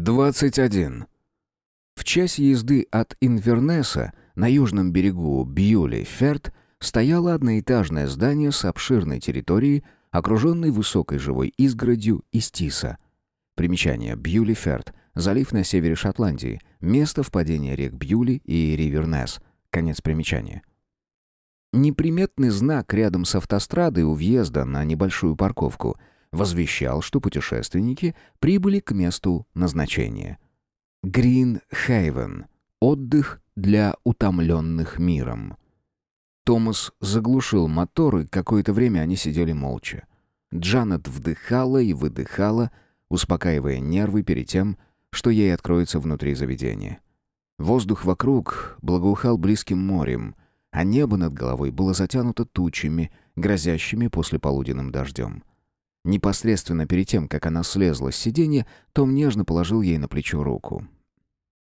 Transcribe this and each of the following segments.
21. В часе езды от Инвернеса на южном берегу Бьюли-Ферт стояло одноэтажное здание с обширной территорией, окруженной высокой живой изгородью из тиса. Примечание. Бьюли-Ферт. Залив на севере Шотландии. Место впадения рек Бьюли и Ривернес. Конец примечания. Неприметный знак рядом с автострадой у въезда на небольшую парковку возвещал, что путешественники прибыли к месту назначения. Грин Хейвен. Отдых для утомленных миром. Томас заглушил мотор, и какое-то время они сидели молча. Джанет вдыхала и выдыхала, успокаивая нервы перед тем, что ей откроется внутри заведения. Воздух вокруг благоухал близким морем, а небо над головой было затянуто тучами, грозящими послеполуденным дождем. Непосредственно перед тем, как она слезла с сиденья, Том нежно положил ей на плечо руку.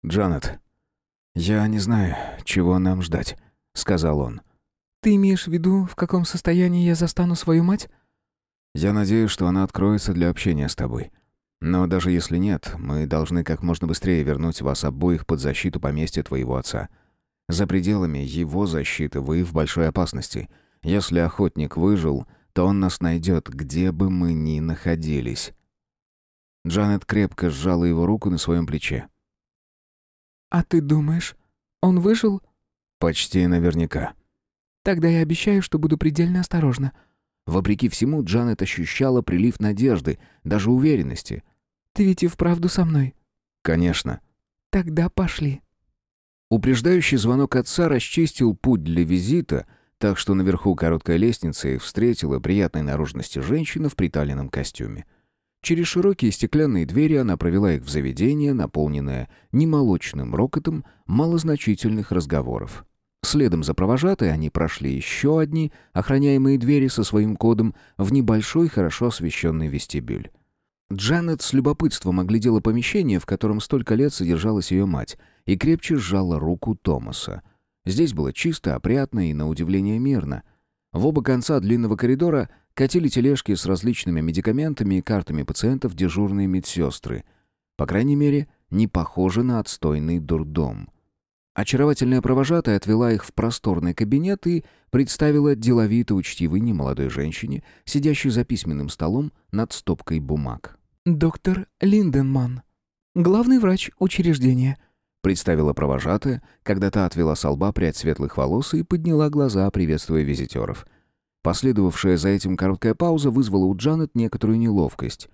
«Джанет, я не знаю, чего нам ждать», — сказал он. «Ты имеешь в виду, в каком состоянии я застану свою мать?» «Я надеюсь, что она откроется для общения с тобой. Но даже если нет, мы должны как можно быстрее вернуть вас обоих под защиту поместья твоего отца. За пределами его защиты вы в большой опасности. Если охотник выжил, то он нас найдет, где бы мы ни находились». Джанет крепко сжала его руку на своем плече. «А ты думаешь, он выжил?» «Почти наверняка». «Тогда я обещаю, что буду предельно осторожна». Вопреки всему, Джанет ощущала прилив надежды, даже уверенности. «Ты ведь и вправду со мной?» «Конечно». «Тогда пошли». Упреждающий звонок отца расчистил путь для визита, так что наверху короткой лестницы встретила приятной наружности женщина в приталенном костюме. Через широкие стеклянные двери она провела их в заведение, наполненное немолочным рокотом малозначительных разговоров. Следом за провожатой они прошли еще одни охраняемые двери со своим кодом в небольшой, хорошо освещенный вестибюль. Джанет с любопытством оглядела помещение, в котором столько лет содержалась ее мать, и крепче сжала руку Томаса. Здесь было чисто, опрятно и, на удивление, мирно. В оба конца длинного коридора катили тележки с различными медикаментами и картами пациентов дежурные медсестры. По крайней мере, не похоже на отстойный дурдом. Очаровательная провожатая отвела их в просторный кабинет и представила деловито учтивой немолодой женщине, сидящей за письменным столом над стопкой бумаг. «Доктор Линденман, главный врач учреждения», представила провожатая, когда та отвела с лба прядь светлых волос и подняла глаза, приветствуя визитеров. Последовавшая за этим короткая пауза вызвала у Джанет некоторую неловкость.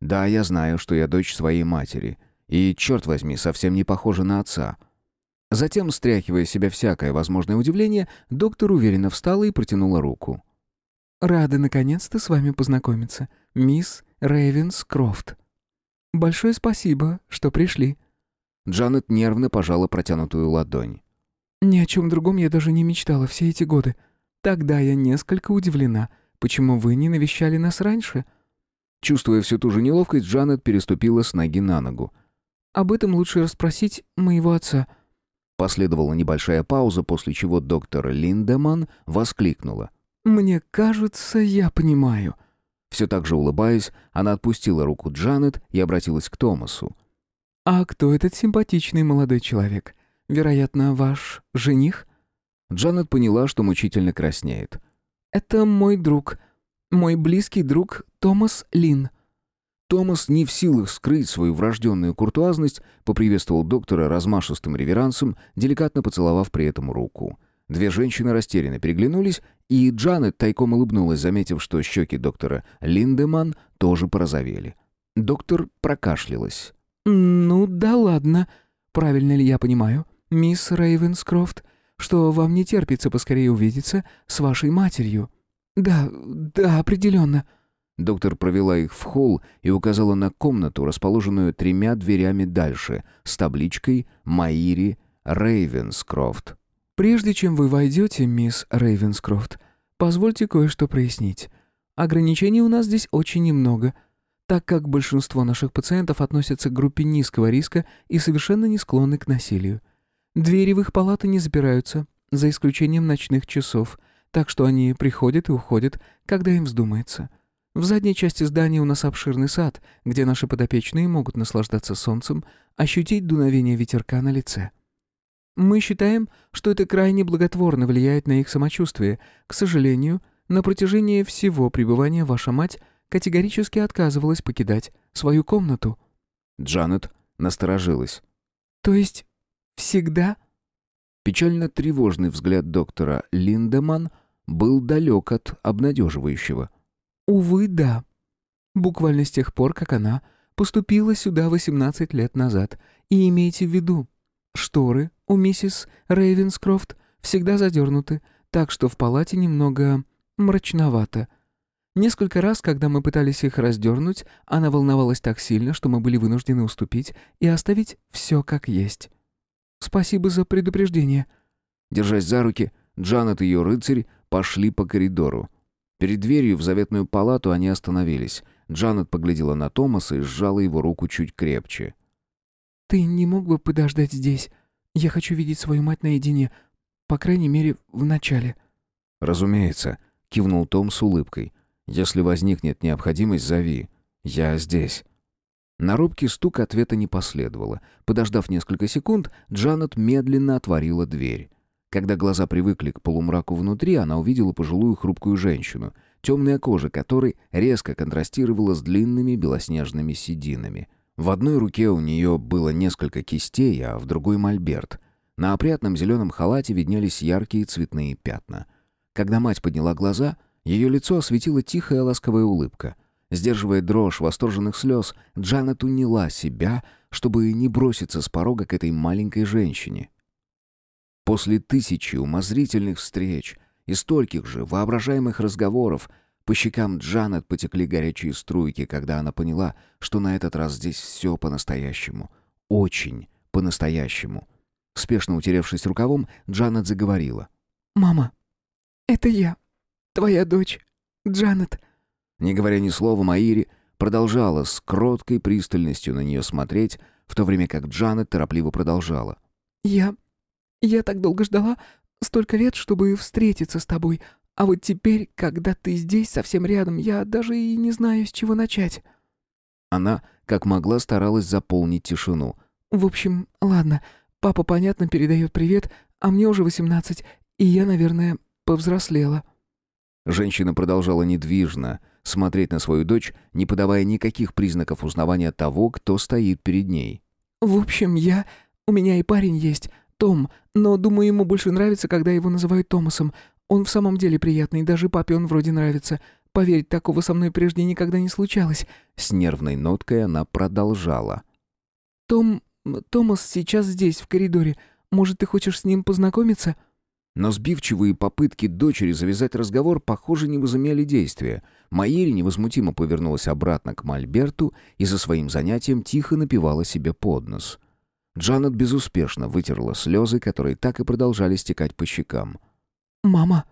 «Да, я знаю, что я дочь своей матери, и, черт возьми, совсем не похожа на отца». Затем, стряхивая себя всякое возможное удивление, доктор уверенно встала и протянула руку. «Рада наконец-то с вами познакомиться, мисс Рейвенс Крофт. Большое спасибо, что пришли». Джанет нервно пожала протянутую ладонь. «Ни о чем другом я даже не мечтала все эти годы. Тогда я несколько удивлена, почему вы не навещали нас раньше». Чувствуя всю ту же неловкость, Джанет переступила с ноги на ногу. «Об этом лучше расспросить моего отца». Последовала небольшая пауза, после чего доктор Линдеман воскликнула. «Мне кажется, я понимаю». Все так же улыбаясь, она отпустила руку Джанет и обратилась к Томасу. «А кто этот симпатичный молодой человек? Вероятно, ваш жених?» Джанет поняла, что мучительно краснеет. «Это мой друг. Мой близкий друг Томас Лин». Томас, не в силах скрыть свою врожденную куртуазность, поприветствовал доктора размашистым реверансом, деликатно поцеловав при этом руку. Две женщины растерянно переглянулись, и Джанет тайком улыбнулась, заметив, что щеки доктора Линдеман тоже порозовели. Доктор прокашлялась. «Ну да ладно. Правильно ли я понимаю, мисс Рейвенскрофт, что вам не терпится поскорее увидеться с вашей матерью?» «Да, да, определенно». Доктор провела их в холл и указала на комнату, расположенную тремя дверями дальше, с табличкой «Маири Рейвенскрофт». «Прежде чем вы войдете, мисс Рейвенскрофт, позвольте кое-что прояснить. Ограничений у нас здесь очень немного, так как большинство наших пациентов относятся к группе низкого риска и совершенно не склонны к насилию. Двери в их палаты не запираются, за исключением ночных часов, так что они приходят и уходят, когда им вздумается». В задней части здания у нас обширный сад, где наши подопечные могут наслаждаться солнцем, ощутить дуновение ветерка на лице. Мы считаем, что это крайне благотворно влияет на их самочувствие. К сожалению, на протяжении всего пребывания ваша мать категорически отказывалась покидать свою комнату». Джанет насторожилась. «То есть всегда?» Печально тревожный взгляд доктора Линдеман был далек от обнадеживающего. «Увы, да. Буквально с тех пор, как она поступила сюда 18 лет назад. И имейте в виду, шторы у миссис Рейвенскрофт всегда задернуты, так что в палате немного мрачновато. Несколько раз, когда мы пытались их раздернуть, она волновалась так сильно, что мы были вынуждены уступить и оставить все как есть. Спасибо за предупреждение». Держась за руки, Джанет и ее рыцарь пошли по коридору. Перед дверью в заветную палату они остановились. Джанет поглядела на Томаса и сжала его руку чуть крепче. «Ты не мог бы подождать здесь? Я хочу видеть свою мать наедине, по крайней мере, в начале». «Разумеется», — кивнул Том с улыбкой. «Если возникнет необходимость, зови. Я здесь». На робкий стук ответа не последовало. Подождав несколько секунд, Джанет медленно отворила дверь. Когда глаза привыкли к полумраку внутри, она увидела пожилую хрупкую женщину, темная кожа которой резко контрастировала с длинными белоснежными сединами. В одной руке у нее было несколько кистей, а в другой — мольберт. На опрятном зеленом халате виднелись яркие цветные пятна. Когда мать подняла глаза, ее лицо осветила тихая ласковая улыбка. Сдерживая дрожь восторженных слез, Джанет уняла себя, чтобы не броситься с порога к этой маленькой женщине. После тысячи умозрительных встреч и стольких же воображаемых разговоров по щекам Джанет потекли горячие струйки, когда она поняла, что на этот раз здесь все по-настоящему. Очень по-настоящему. Спешно утеревшись рукавом, Джанет заговорила. «Мама, это я, твоя дочь, Джанет». Не говоря ни слова, Маири продолжала с кроткой пристальностью на нее смотреть, в то время как Джанет торопливо продолжала. «Я я так долго ждала, столько лет, чтобы встретиться с тобой. А вот теперь, когда ты здесь, совсем рядом, я даже и не знаю, с чего начать». Она, как могла, старалась заполнить тишину. «В общем, ладно. Папа, понятно, передает привет, а мне уже восемнадцать, и я, наверное, повзрослела». Женщина продолжала недвижно смотреть на свою дочь, не подавая никаких признаков узнавания того, кто стоит перед ней. «В общем, я... У меня и парень есть, том, но, думаю, ему больше нравится, когда его называют Томасом. Он в самом деле приятный, даже папе он вроде нравится. Поверь, такого со мной прежде никогда не случалось». С нервной ноткой она продолжала. «Том... Томас сейчас здесь, в коридоре. Может, ты хочешь с ним познакомиться?» Но сбивчивые попытки дочери завязать разговор, похоже, не возымели действия. Маири невозмутимо повернулась обратно к Мольберту и за своим занятием тихо напевала себе под нос — Джанет безуспешно вытерла слезы, которые так и продолжали стекать по щекам. «Мама,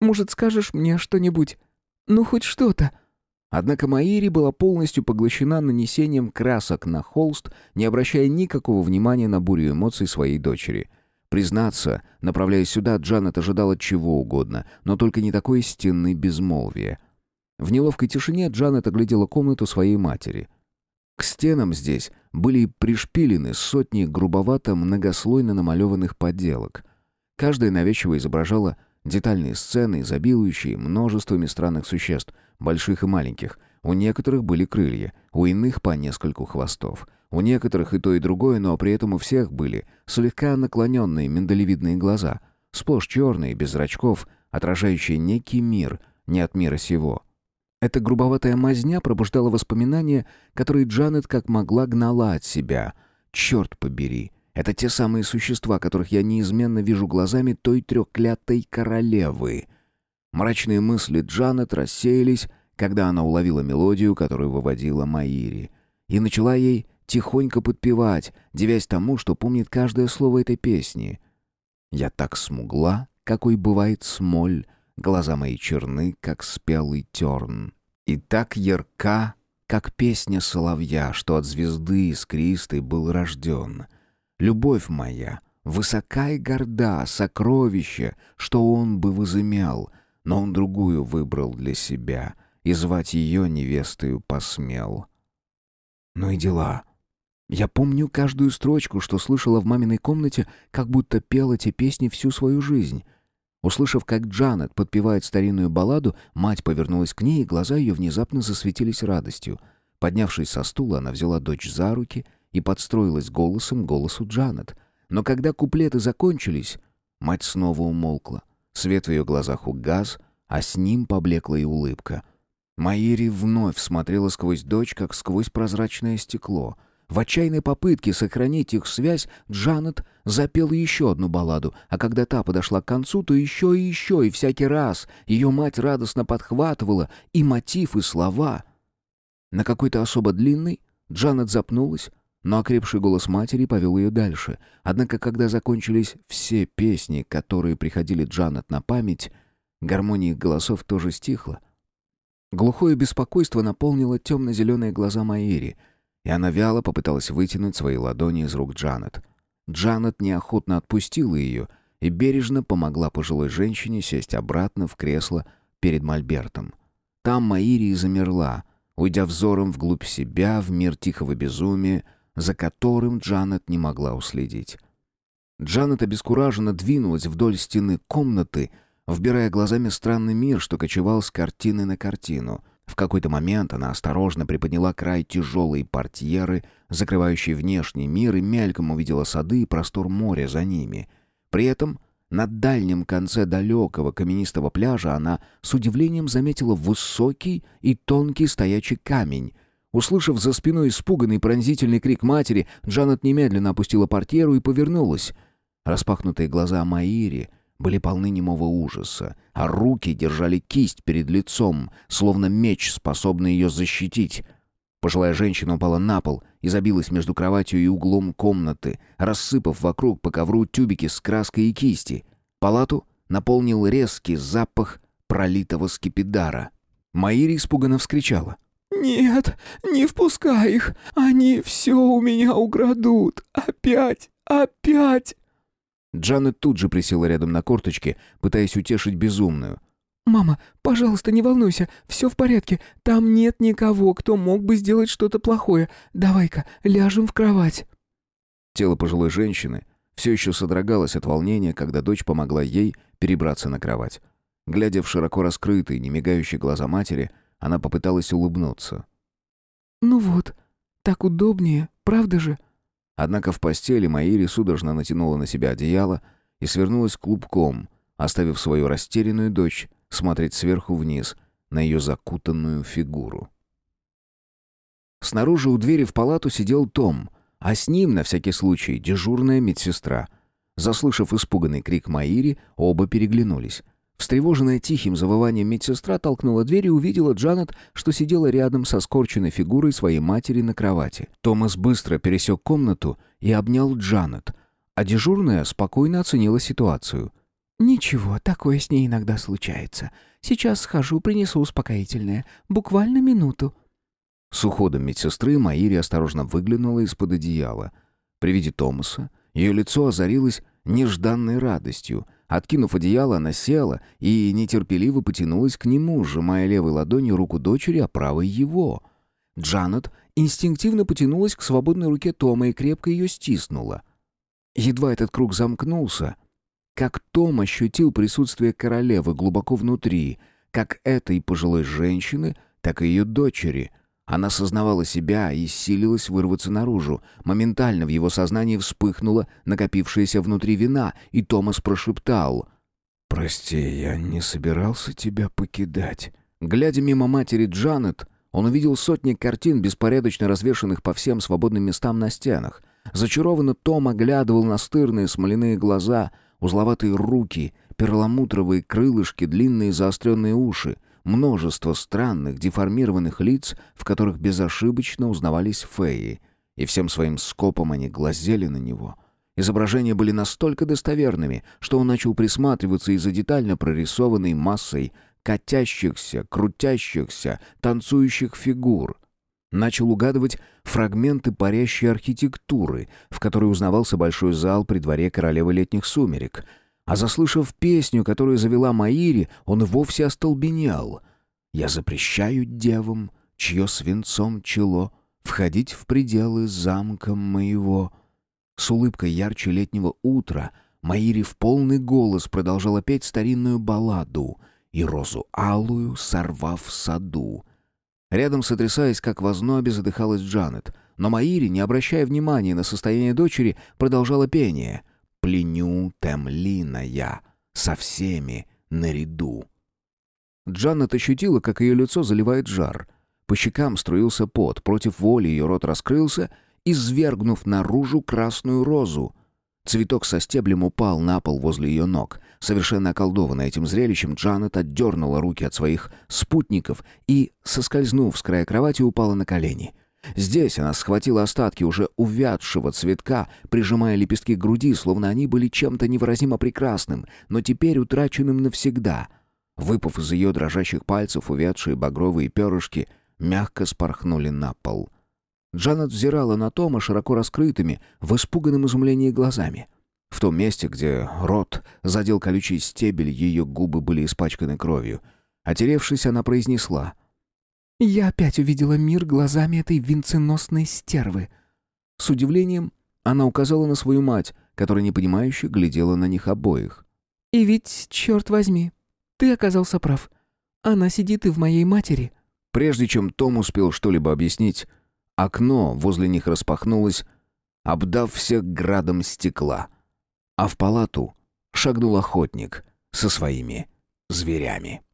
может, скажешь мне что-нибудь? Ну, хоть что-то?» Однако Маири была полностью поглощена нанесением красок на холст, не обращая никакого внимания на бурю эмоций своей дочери. Признаться, направляясь сюда, Джанет ожидала чего угодно, но только не такой стены безмолвия. В неловкой тишине Джанет оглядела комнату своей матери. К стенам здесь были пришпилены сотни грубовато многослойно намалеванных подделок. Каждая навязчиво изображала детальные сцены, изобилующие множествами странных существ, больших и маленьких. У некоторых были крылья, у иных по нескольку хвостов. У некоторых и то, и другое, но при этом у всех были слегка наклоненные миндалевидные глаза, сплошь черные, без зрачков, отражающие некий мир, не от мира сего. Эта грубоватая мазня пробуждала воспоминания, которые Джанет как могла гнала от себя. «Черт побери!» Это те самые существа, которых я неизменно вижу глазами той трехклятой королевы. Мрачные мысли Джанет рассеялись, когда она уловила мелодию, которую выводила Маири, и начала ей тихонько подпевать, девясь тому, что помнит каждое слово этой песни. «Я так смугла, какой бывает смоль, глаза мои черны, как спелый терн». И так ярка, как песня соловья, что от звезды искристой был рожден. Любовь моя, высока и горда, сокровище, что он бы возымял, но он другую выбрал для себя. И звать ее невестою посмел. Ну и дела. Я помню каждую строчку, что слышала в маминой комнате, как будто пела те песни всю свою жизнь. Услышав, как Джанет подпевает старинную балладу, мать повернулась к ней, и глаза ее внезапно засветились радостью. Поднявшись со стула, она взяла дочь за руки и подстроилась голосом голосу Джанет. Но когда куплеты закончились, мать снова умолкла. Свет в ее глазах угас, а с ним поблекла и улыбка. Маири вновь смотрела сквозь дочь, как сквозь прозрачное стекло. В отчаянной попытке сохранить их связь Джанет запела еще одну балладу, а когда та подошла к концу, то еще и еще, и всякий раз ее мать радостно подхватывала и мотив, и слова. На какой-то особо длинный Джанет запнулась, но окрепший голос матери повел ее дальше. Однако, когда закончились все песни, которые приходили Джанет на память, гармония их голосов тоже стихла. Глухое беспокойство наполнило темно-зеленые глаза Маири — и она вяло попыталась вытянуть свои ладони из рук Джанет. Джанет неохотно отпустила ее и бережно помогла пожилой женщине сесть обратно в кресло перед Мольбертом. Там Маири замерла, уйдя взором вглубь себя, в мир тихого безумия, за которым Джанет не могла уследить. Джанет обескураженно двинулась вдоль стены комнаты, вбирая глазами странный мир, что кочевал с картины на картину — в какой-то момент она осторожно приподняла край тяжелой портьеры, закрывающей внешний мир, и мельком увидела сады и простор моря за ними. При этом на дальнем конце далекого каменистого пляжа она с удивлением заметила высокий и тонкий стоячий камень. Услышав за спиной испуганный пронзительный крик матери, Джанет немедленно опустила портьеру и повернулась. Распахнутые глаза Маири были полны немого ужаса, а руки держали кисть перед лицом, словно меч, способный ее защитить. Пожилая женщина упала на пол и забилась между кроватью и углом комнаты, рассыпав вокруг по ковру тюбики с краской и кисти. Палату наполнил резкий запах пролитого скипидара. Маири испуганно вскричала. «Нет, не впускай их! Они все у меня украдут! Опять! Опять!» Джанет тут же присела рядом на корточке, пытаясь утешить безумную. «Мама, пожалуйста, не волнуйся, все в порядке. Там нет никого, кто мог бы сделать что-то плохое. Давай-ка, ляжем в кровать». Тело пожилой женщины все еще содрогалось от волнения, когда дочь помогла ей перебраться на кровать. Глядя в широко раскрытые, немигающие глаза матери, она попыталась улыбнуться. «Ну вот, так удобнее, правда же?» Однако в постели Маири судорожно натянула на себя одеяло и свернулась клубком, оставив свою растерянную дочь смотреть сверху вниз на ее закутанную фигуру. Снаружи у двери в палату сидел Том, а с ним, на всякий случай, дежурная медсестра. Заслышав испуганный крик Маири, оба переглянулись. Встревоженная тихим завыванием медсестра толкнула дверь и увидела Джанет, что сидела рядом со скорченной фигурой своей матери на кровати. Томас быстро пересек комнату и обнял Джанет, а дежурная спокойно оценила ситуацию. «Ничего, такое с ней иногда случается. Сейчас схожу, принесу успокоительное. Буквально минуту». С уходом медсестры Маири осторожно выглянула из-под одеяла. При виде Томаса ее лицо озарилось нежданной радостью — Откинув одеяло, она села и нетерпеливо потянулась к нему, сжимая левой ладонью руку дочери, а правой его. Джанет инстинктивно потянулась к свободной руке Тома и крепко ее стиснула. Едва этот круг замкнулся, как Том ощутил присутствие королевы глубоко внутри, как этой пожилой женщины, так и ее дочери — она сознавала себя и силилась вырваться наружу. Моментально в его сознании вспыхнула накопившаяся внутри вина, и Томас прошептал «Прости, я не собирался тебя покидать». Глядя мимо матери Джанет, он увидел сотни картин, беспорядочно развешанных по всем свободным местам на стенах. Зачарованно Том оглядывал настырные смоляные глаза, узловатые руки, перламутровые крылышки, длинные заостренные уши множество странных, деформированных лиц, в которых безошибочно узнавались феи, и всем своим скопом они глазели на него. Изображения были настолько достоверными, что он начал присматриваться из-за детально прорисованной массой катящихся, крутящихся, танцующих фигур. Начал угадывать фрагменты парящей архитектуры, в которой узнавался большой зал при дворе королевы летних сумерек — а заслышав песню, которую завела Маири, он вовсе остолбенел. Я запрещаю девам, чье свинцом чело, Входить в пределы замка моего. С улыбкой ярче летнего утра Маири в полный голос продолжала петь старинную балладу и розу алую сорвав в саду. Рядом, сотрясаясь, как в ознобе, задыхалась Джанет, но Маири, не обращая внимания на состояние дочери, продолжала пение «Пленю темлина я со всеми наряду». Джанет ощутила, как ее лицо заливает жар. По щекам струился пот, против воли ее рот раскрылся, извергнув наружу красную розу. Цветок со стеблем упал на пол возле ее ног. Совершенно околдованная этим зрелищем, Джанет отдернула руки от своих спутников и, соскользнув с края кровати, упала на колени. Здесь она схватила остатки уже увядшего цветка, прижимая лепестки к груди, словно они были чем-то невыразимо прекрасным, но теперь утраченным навсегда. Выпав из ее дрожащих пальцев увядшие багровые перышки, мягко спорхнули на пол. Джанет взирала на Тома широко раскрытыми, в испуганном изумлении глазами. В том месте, где рот задел колючий стебель, ее губы были испачканы кровью. Отеревшись, она произнесла. «Я опять увидела мир глазами этой венценосной стервы». С удивлением она указала на свою мать, которая непонимающе глядела на них обоих. «И ведь, черт возьми, ты оказался прав. Она сидит и в моей матери». Прежде чем Том успел что-либо объяснить, окно возле них распахнулось, обдав всех градом стекла, а в палату шагнул охотник со своими зверями.